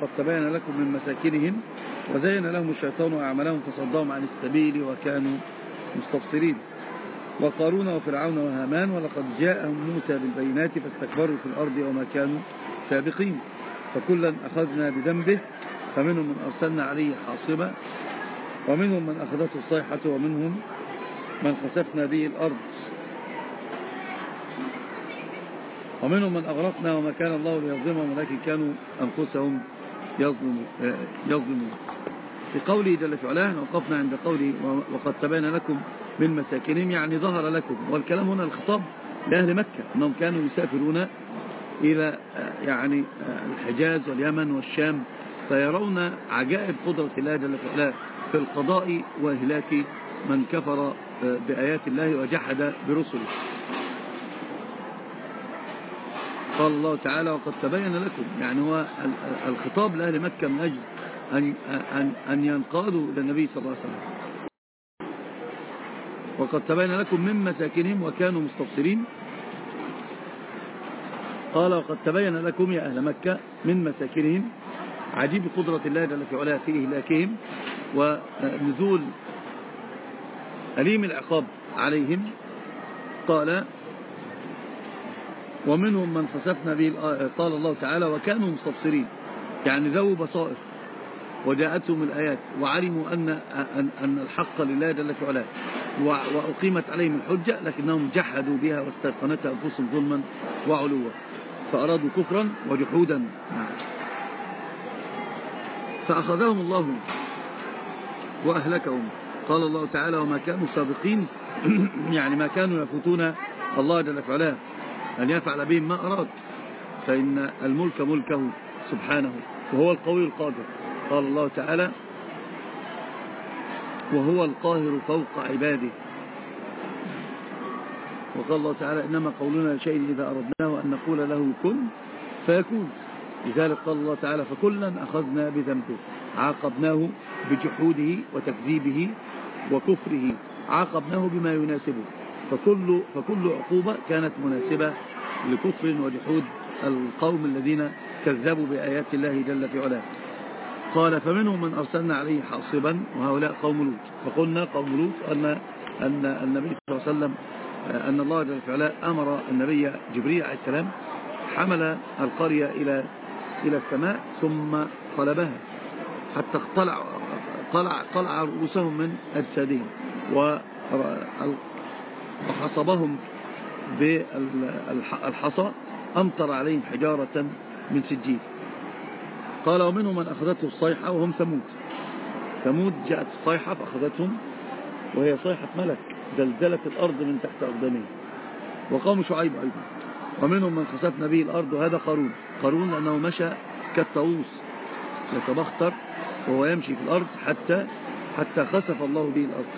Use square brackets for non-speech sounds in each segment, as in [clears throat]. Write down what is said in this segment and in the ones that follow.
قد تبين لكم من مساكنهم وزين لهم الشيطان أعمالهم فصدهم عن السبيل وكانوا مستبصرين. وقارون وفرعون وهامان ولقد جاءهم موسى بالبينات فاستكبروا في الأرض وما كانوا سابقين. فكلا أخذنا بذنبه فمنهم من أرسلنا عليه حاصبا ومنهم من أخذته الصيحة ومنهم من خسفنا به الأرض. ومنهم من أغرقنا وما كان الله ليظلمهم ولكن كانوا أنفسهم يظلمون في قوله جل في علاه وقفنا عند قوله وقد تبين لكم من مساكنهم يعني ظهر لكم. والكلام هنا الخطاب لأهل مكة أنهم كانوا يسافرون إلى يعني الحجاز واليمن والشام فيرون عجائب قدرة الله جل في علاه في القضاء وإهلاك من كفر بآيات الله وجحد برسله. قال الله تعالى وقد تبين لكم. يعني هو الخطاب لأهل مكة من أجل أن, أن, أن ينقادوا للنبي صلى الله عليه وسلم. وقد تبين لكم من مساكنهم وكانوا مستبصرين. قال وقد تبين لكم يا أهل مكة من مساكنهم. عجيب قدرة الله جل في علاه في إهلاكهم ونزول أليم العقاب عليهم. قال ومنهم من خسفنا به قال الله تعالى وكانوا مستبصرين. يعني ذو بصائر. وجاءتهم الآيات وعلموا أن, أن, أن الحق لله جل في علاه وأقيمت عليهم الحجة لكنهم جحدوا بها واستيقنتها أنفسهم ظلما وعلوا. فأرادوا كفرا وجحودا. فأخذهم الله وأهلكهم. قال الله تعالى وما كانوا سابقين. [clears throat] يعني ما كانوا يفوتون الله جل في علاه أن يفعل بهم ما أراد فإن الملك ملكه سبحانه وهو القوي القادر. قال الله تعالى وهو القاهر فوق عباده. وقال الله تعالى إنما قولنا لشيء إذا أردناه أن نقول له كن فيكون. لذلك قال الله تعالى فكلا أخذنا بذنبه عاقبناه بجحوده وتكذيبه وكفره عاقبناه بما يناسبه فكل, فكل عقوبة كانت مناسبة لكفر وجحود القوم الذين كذبوا بآيات الله جل في علاه. قال فمنهم من أرسلنا عليه حاصبا وهؤلاء قوم لوط. فقلنا قوم لوط أن, أن النبي صلى الله عليه وسلم أن الله جل في علاه أمر النبي جبريل عليه السلام حمل القرية إلى إلى السماء ثم قلبها حتى اقتلع قلع, قلع رؤوسهم من أجسادهم وحصبهم بالحصى أمطر عليهم حجارة من سجيل. قال ومنهم من أخذته الصيحة وهم ثمود. ثمود جاءت الصيحة فأخذتهم وهي صيحة ملك زلزلت الأرض من تحت أقدامهم. وقوم شعيب أيضا. ومنهم من خسفنا به الأرض وهذا قارون. قارون لأنه مشى كالطاووس. يتبختر وهو يمشي في الأرض حتى حتى خسف الله به الأرض.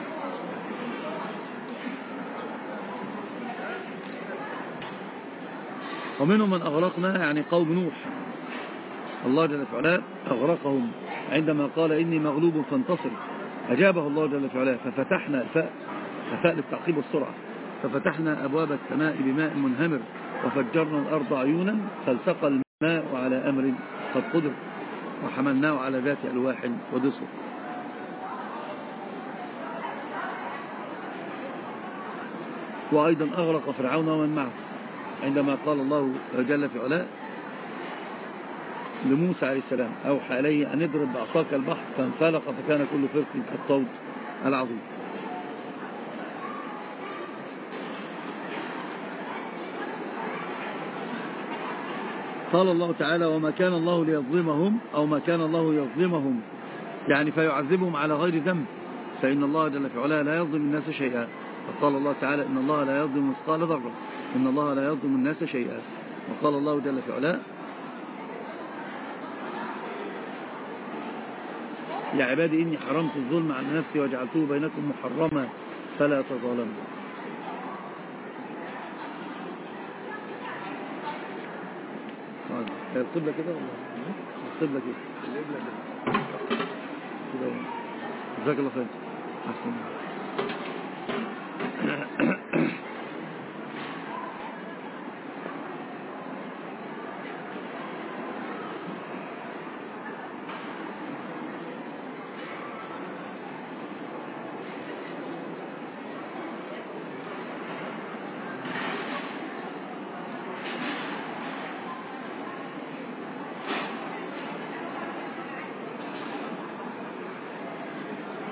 ومنهم من أغرقنا يعني قوم نوح. الله جل وعلا أغرقهم عندما قال إني مغلوب فانتصر. أجابه الله جل وعلا ففتحنا الفاء الفاء للتعقيب والسرعة. ففتحنا أبواب السماء بماء منهمر وفجرنا الأرض عيونا فالتقى الماء على أمر قد قدر وحملناه على ذات ألواح ودسر. وأيضا أغرق فرعون ومن معه. عندما قال الله جل في علاء لموسى عليه السلام أوحى إليه أن اضرب بعصاك البحر فانفلق فكان كل فرق كالطود العظيم. قال الله تعالى وما كان الله ليظلمهم أو ما كان الله يظلمهم. يعني فيعذبهم على غير ذنب. فإن الله جل في علاه لا يظلم الناس شيئا. فقال الله تعالى إن الله لا يظلم مثقال ذرة. إن الله لا يظلم الناس شيئا. وقال الله جل في علاه يا عبادي إني حرمت الظلم على نفسي وجعلته بينكم محرما فلا تظالموا. هي القبلة كده ولا القبلة كده كده. جزاك الله خير. أحسن.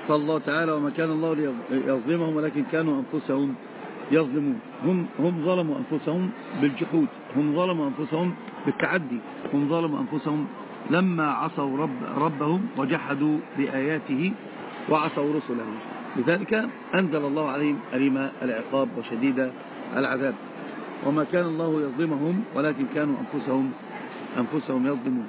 قال الله تعالى وما كان الله ليظلمهم ولكن كانوا أنفسهم يظلمون. هم, هم ظلموا أنفسهم بالجحود هم ظلموا أنفسهم بالتعدي هم ظلموا أنفسهم لما عصوا رب ربهم وجحدوا بآياته وعصوا رسله. لذلك أنزل الله عليهم أليم العقاب وشديد العذاب. وما كان الله يظلمهم ولكن كانوا أنفسهم أنفسهم يظلمون.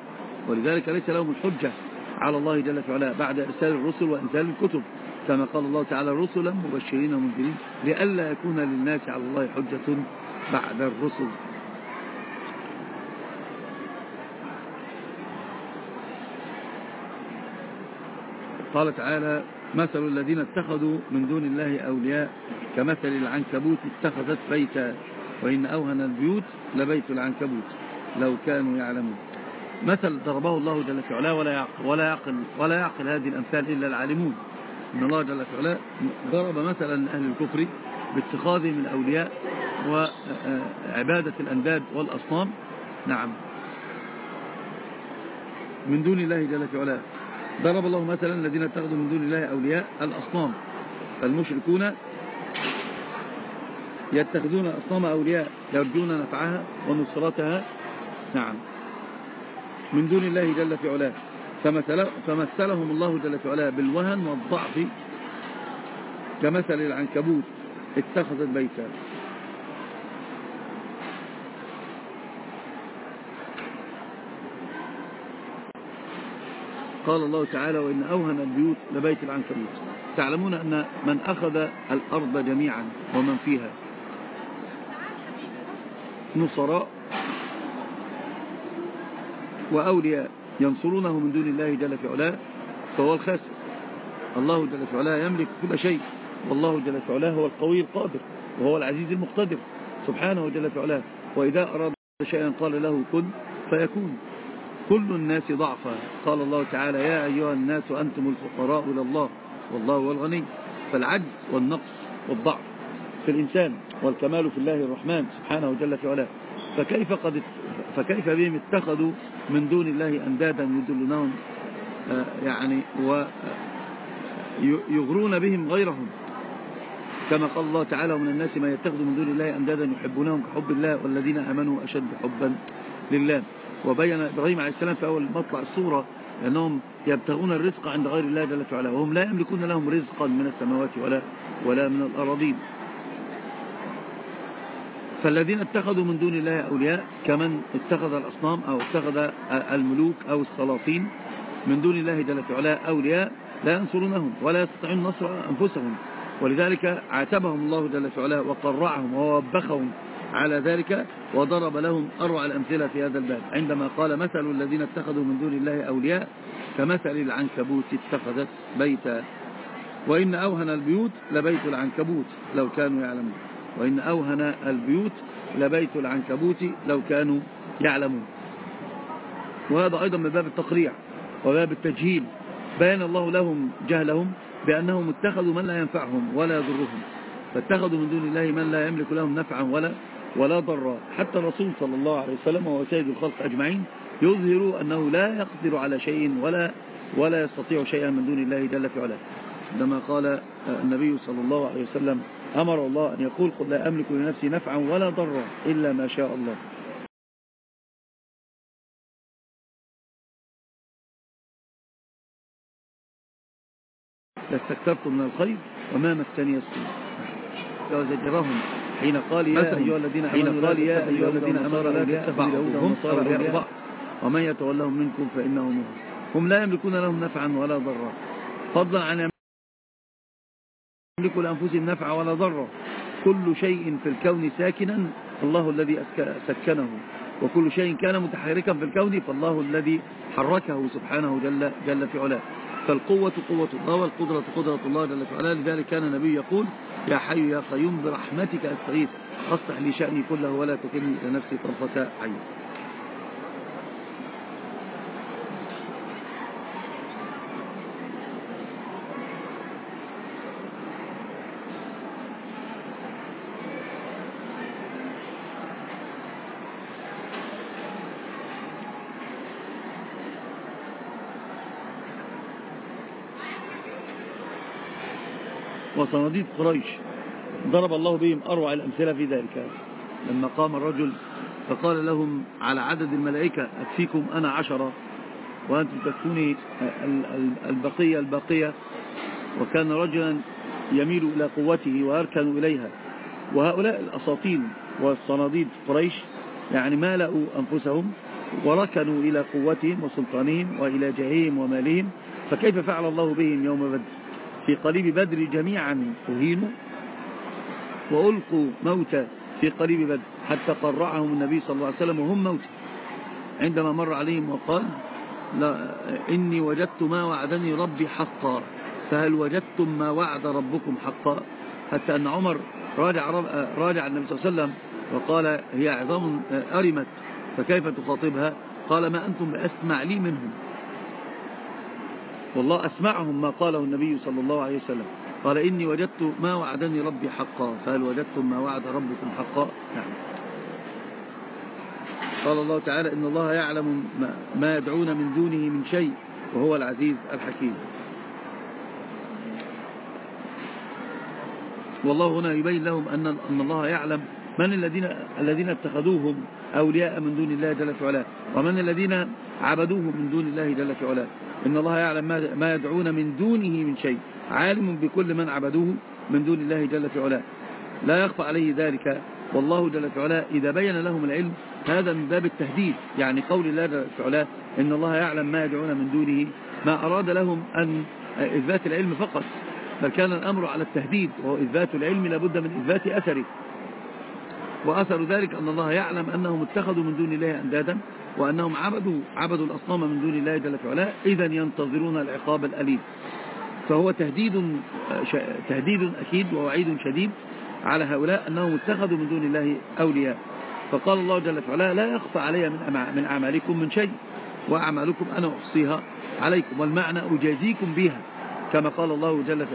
ولذلك ليس لهم الحجة على الله جل وعلا بعد إرسال الرسل وإنزال الكتب. كما قال الله تعالى رسلا مبشرين ومنذرين لئلا يكون للناس على الله حجة بعد الرسل. قال تعالى مثل الذين اتخذوا من دون الله أولياء كمثل العنكبوت اتخذت بيتا وإن أوهن البيوت لبيت العنكبوت. لو كانوا يعلمون. مثل ضربه الله جل في علاه ولا يعقل ولا يعقل ولا يعقل هذه الأمثال إلا العالمون. إن الله جل في علاه ضرب مثلا أهل الكفر باتخاذهم الأولياء وعبادة الأنداد والأصنام. نعم. من دون الله جل في علاه. ضرب الله مثلا الذين اتخذوا من دون الله أولياء الأصنام. فالمشركون يتخذون الأصنام أولياء يرجون نفعها ونصرتها. نعم. من دون الله جل في علاه. فمثل فمثلهم الله جل في علاه بالوهن والضعف كمثل العنكبوت اتخذت بيتا. قال الله تعالى وإن أوهن البيوت لبيت العنكبوت. تعلمون أن من أخذ الأرض جميعا ومن فيها نصراء وأولياء ينصرونه من دون الله جل في علاه فهو الخاسر. الله جل في علاه يملك كل شيء. والله جل في علاه هو القوي القادر وهو العزيز المقتدر سبحانه جل في علاه. وإذا أراد شيئا قال له كن فيكون. كل الناس ضعفا. قال الله تعالى يا أيها الناس أنتم الفقراء إلى الله والله هو الغني. فالعجز والنقص والضعف في الإنسان والكمال في الله الرحمن سبحانه جل في علاه. فكيف, قد فكيف بهم اتخذوا من دون الله أندادا يدلونهم آه، يعني ويغرون بهم غيرهم. كما قال الله تعالى ومن الناس ما يتخذ من دون الله أندادا يحبونهم كحب الله والذين أمنوا أشد حبا لله. وبين إبراهيم عليه السلام في أول مطلع السورة أنهم يبتغون الرزق عند غير الله جل وعلا وهم لا يملكون لهم رزقا من السماوات ولا ولا من الأراضين. فالذين اتخذوا من دون الله أولياء كمن اتخذ الأصنام أو اتخذ الملوك أو السلاطين من دون الله جل وعلا أولياء لا ينصرونهم ولا يستطيعون نصر أنفسهم. ولذلك عاتبهم الله جل وعلا وقرعهم ووبخهم على ذلك وضرب لهم أروع الأمثلة في هذا الباب. عندما قال مثل الذين اتخذوا من دون الله أولياء كمثل العنكبوت اتخذت بيتا. وإن أوهن البيوت لبيت العنكبوت لو كانوا يعلمون. وإن أوهن البيوت لبيت العنكبوت لو كانوا يعلمون. وهذا أيضا من باب التقريع وباب التجهيل. بيان الله لهم جهلهم بأنهم اتخذوا من لا ينفعهم ولا يضرهم. فاتخذوا من دون الله من لا يملك لهم نفعا ولا ولا ضر. حتى الرسول صلى الله عليه وسلم وهو سيد الخلق أجمعين يظهر أنه لا يقدر على شيء ولا ولا يستطيع شيئا من دون الله جل في علاه. عندما قال النبي صلى الله عليه وسلم أمر الله أن يقول قل لا أملك لنفسي نفعا ولا ضرا إلا ما شاء الله. لاستكثرت من الخير وما مسني السوء. وزجرهم حين قال يا أيها الذين حين قال يا أيها الذين أمروا لا تتبعوا هم أولياء بعض ومن يتولهم منكم فإنهم هم. لا يملكون لهم نفعا ولا ضرا. فضلا عن يملكوا لأنفسهم نفعا ولا ضرا كل شيء في الكون ساكنا الله الذي سكنه. وكل شيء كان متحركا في الكون فالله الذي حركه سبحانه جل, جل في علاه. فالقوة قوة الله والقدرة قدرة الله جل في علاه. لذلك كان النبي يقول يا حي يا قيوم برحمتك أستغيث. أصلح لي شأني كله ولا تكلني إلى نفسي طرفة عين. وصناديد قريش. ضرب الله بهم أروع الأمثلة في ذلك. لما قام الرجل فقال لهم على عدد الملائكة أكفيكم أنا عشرة وأنتم تكفوني البقية الباقية وكان رجلا يميل إلى قوته ويركن إليها. وهؤلاء الأساطين والصناديد قريش يعني مالأوا أنفسهم وركنوا إلى قوتهم وسلطانهم وإلى جههم ومالهم. فكيف فعل الله بهم يوم بدر؟ في قريب بدر جميعا. أهينوا. وألقوا موتى في قريب بدر. حتى قرعهم النبي صلى الله عليه وسلم وهم موتى عندما مر عليهم وقال لا إني وجدت ما وعدني ربي حقا. فهل وجدتم ما وعد ربكم حقا؟ حتى أن عمر راجع, راجع النبي صلى الله عليه وسلم وقال هي عظام أرمت فكيف تخاطبها؟ قال ما أنتم بأسمع لي منهم. والله أسمعهم ما قاله النبي صلى الله عليه وسلم. قال إني وجدت ما وعدني ربي حقا. فهل وجدتم ما وعد ربكم حقا؟ نعم. قال الله تعالى إن الله يعلم ما يدعون من دونه من شيء وهو العزيز الحكيم. والله هنا يبين لهم أن الله يعلم من الذين الذين اتخذوهم أولياء من دون الله جل في علاه؟ ومن الذين عبدوه من دون الله جل في علاه؟ إن الله يعلم ما يدعون من دونه من شيء عالم بكل من عبدوه من دون الله جل في علاه. لا يخفى عليه ذلك والله جل في علاه إذا بين لهم العلم هذا من باب التهديد يعني قول الله جل في علاه إن الله يعلم ما يدعون من دونه ما أراد لهم أن إثبات العلم فقط بل كان الأمر على التهديد وهو إثبات العلم لابد من إثبات أثره. وأثر ذلك أن الله يعلم أنهم اتخذوا من دون الله أندادا وأنهم عبدوا, عبدوا الأصنام من دون الله جل في علاه إذا ينتظرون العقاب الأليم. فهو تهديد, تهديد أكيد ووعيد شديد على هؤلاء أنهم اتخذوا من دون الله أولياء. فقال الله جل في علاه لا يخفى علي من أعمالكم من شيء وأعمالكم أنا أحصيها عليكم والمعنى أجازيكم بها. كما قال الله جل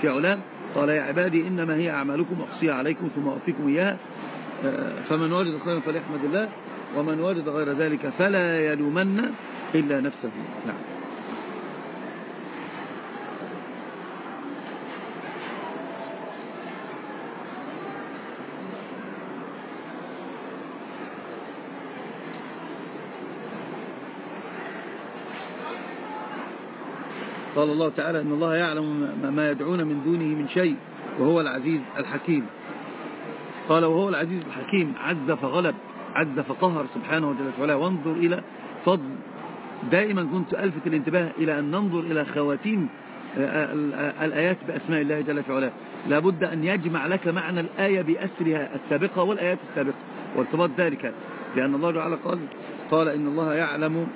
في علاه قال يا عبادي إنما هي أعمالكم أحصيها عليكم ثم أوفيكم إياها. فمن وجد خيرا فليحمد الله ومن وجد غير ذلك فلا يلومن إلا نفسه. نعم. قال الله تعالى إن الله يعلم ما يدعون من دونه من شيء وهو العزيز الحكيم. قال وهو العزيز الحكيم عز فغلب عز فقهر سبحانه وعلا. وانظر إلى فضل دائما كنت ألفت الانتباه إلى أن ننظر إلى خواتيم آه، الآيات بأسماء الله جل وعلا. لابد أن يجمع لك معنى الآية بأسرها السابقة والآيات السابقة. وارتباط ذلك لأن الله تعالى قال قال إن الله يعلم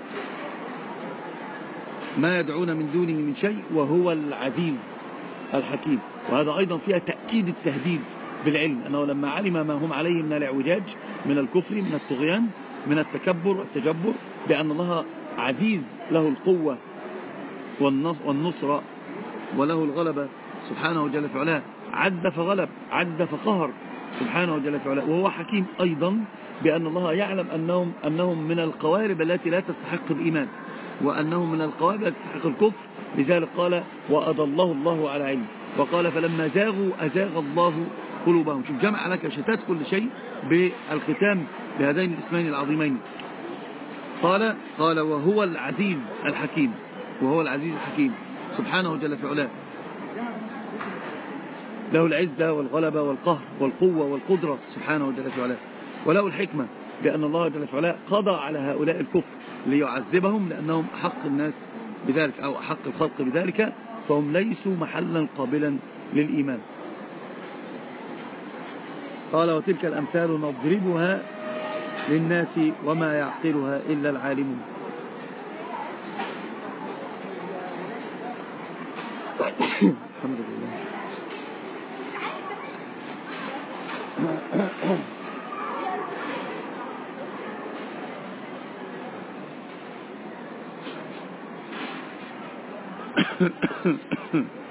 ما يدعون من دونه من شيء وهو العزيز الحكيم. وهذا أيضا فيها تأكيد التهديد. بالعلم. أنه لما علم ما هم عليه من الاعوجاج من الكفر من الطغيان من التكبر والتجبر بأن الله عزيز له القوة والنصرة وله الغلبة. سبحانه وجل في علاه. عد فغلب عد فقهر. سبحانه وجل في علاه. وهو حكيم أيضا بأن الله يعلم أنهم, أنهم من القوارب التي لا تستحق الإيمان. وأنهم من القوارب التي تستحق الكفر. لذلك قال وأضله الله على علم. وقال فلما زاغوا أزاغ الله قلوبهم. شوف جمع لك شتات كل شيء بالختام بهذين الاسمين العظيمين. قال قال وهو العزيز الحكيم. وهو العزيز الحكيم. سبحانه جل في علاه. له العزة والغلبة والقهر والقوة والقدرة. سبحانه جل في علاه. وله الحكمة بأن الله جل في علاه قضى على هؤلاء الكفر ليعذبهم لأنهم أحق الناس بذلك أو أحق الخلق بذلك. فهم ليسوا محلا قابلا للإيمان. قال وتلك الأمثال نضربها للناس وما يعقلها إلا العالمون الحمد لله Mm-hmm.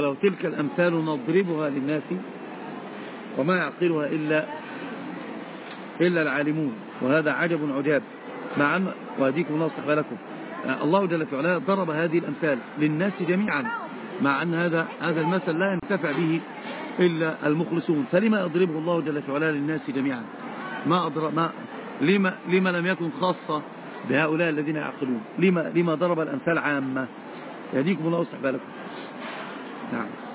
قال وتلك الأمثال نضربها للناس وما يعقلها إلا إلا العالمون. وهذا عجب عجاب. مع أن وهديكم الله صحبه لكم. الله جل وعلا ضرب هذه الأمثال للناس جميعا مع أن هذا هذا المثل لا ينتفع به إلا المخلصون. فلما أضربه الله جل وعلا للناس جميعا؟ ما أضرب ما لما, لما لم يكن خاصة بهؤلاء الذين يعقلون؟ لما, لما ضرب الأمثال عامة؟ يهديكم الله وصحبه لكم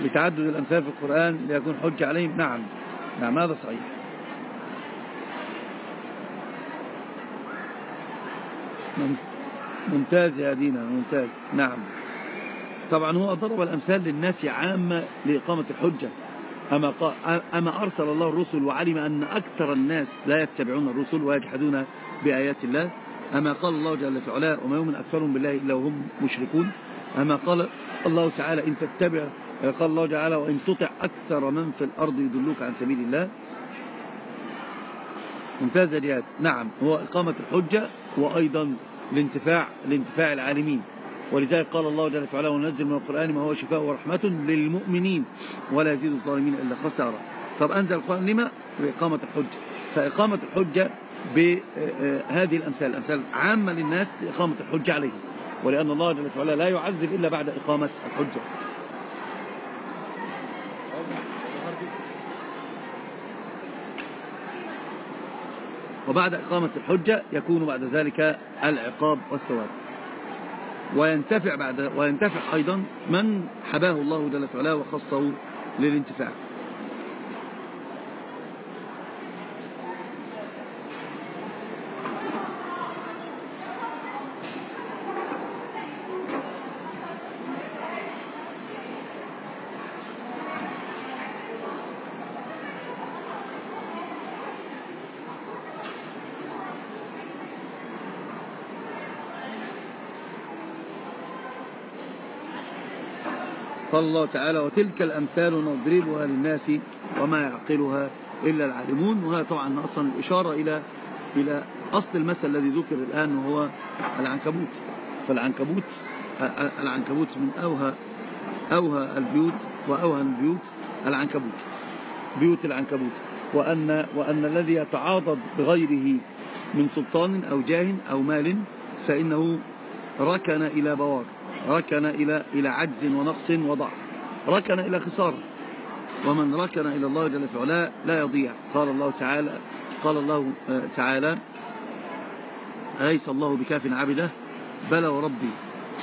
لتعدد الأمثال في القرآن ليكون حجة عليهم. نعم. نعم هذا صحيح. ممتاز يا دينا ممتاز. نعم. طبعا هو ضرب الأمثال للناس عامة لإقامة الحجة. أما, أما أرسل الله الرسل وعلم أن أكثر الناس لا يتبعون الرسل ويجحدون بآيات الله. أما قال الله جل وعلا وما يؤمن أكثرهم بالله إلا وهم مشركون. أما قال الله تعالى إن تتبع قال الله تعالى وإن تطع أكثر من في الأرض يدلوك عن سبيل الله. ممتاز رياض. نعم هو إقامة الحجة وأيضا الانتفاع الانتفاع العالمين. ولذلك قال الله جل وعلا وننزل من القرآن ما هو شفاء ورحمة للمؤمنين ولا يزيد الظالمين إلا خسارة. طب أنزل القرآن لما؟ بإقامة الحجة. فإقامة الحجة بهذه الأمثال الأمثال عامة للناس لإقامة الحجة عليهم. ولأن الله جل وعلا لا يعذب إلا بعد إقامة الحجة. وبعد إقامة الحجة يكون بعد ذلك العقاب والثواب. وينتفع, بعد وينتفع أيضا من حباه الله جل وعلا وخصه للانتفاع. قال الله تعالى وتلك الأمثال نضربها للناس وما يعقلها إلا العالمون. وهذا طبعا أصلا الإشارة إلى إلى أصل المثل الذي ذكر الآن وهو العنكبوت. فالعنكبوت العنكبوت من أوهى أوهى البيوت وأوهى البيوت العنكبوت بيوت العنكبوت. وأن, وأن الذي يتعاضد بغيره من سلطان أو جاه أو مال فإنه ركن إلى بوار. ركن إلى إلى عجز ونقص وضعف. ركن إلى خسارة. ومن ركن إلى الله جل وعلا لا يضيع. قال الله تعالى قال الله آه، تعالى أليس الله بكاف عبده؟ بلى وربي.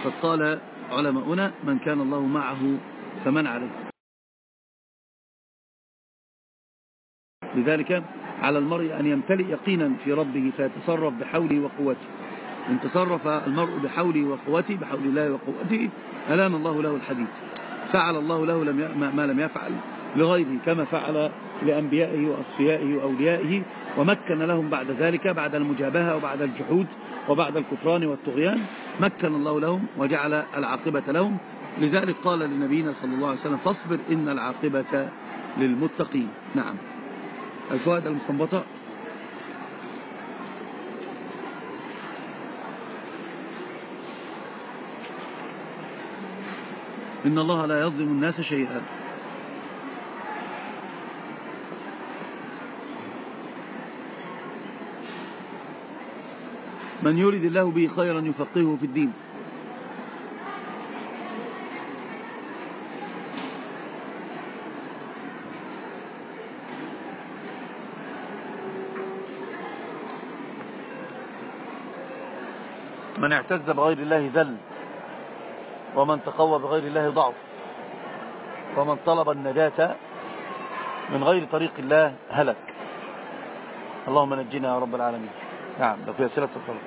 قد قال علماؤنا من كان الله معه فمن عليه. لذلك على المرء أن يمتلئ يقينا في ربه فيتصرف بحوله وقوته. إن تصرف المرء بحوله وقوته بحول الله وقوته. ألان الله له الحديث. فعل الله له لم ما لم يفعل لغيره كما فعل لأنبيائه وأصفيائه وأوليائه ومكن لهم بعد ذلك بعد المجابهة وبعد الجحود وبعد الكفران والطغيان مكن الله لهم وجعل العاقبة لهم. لذلك قال لنبينا صلى الله عليه وسلم فاصبر إن العاقبة للمتقين. نعم. الفوائد المستنبطة إن الله لا يظلم الناس شيئا. من يريد الله به خيرا يفقهه في الدين. من اعتز بغير الله ذل ومن تقوى بغير الله ضعف. ومن طلب النجاة من غير طريق الله هلك. اللهم نجينا يا رب العالمين. نعم لو في أسئلة تفضل.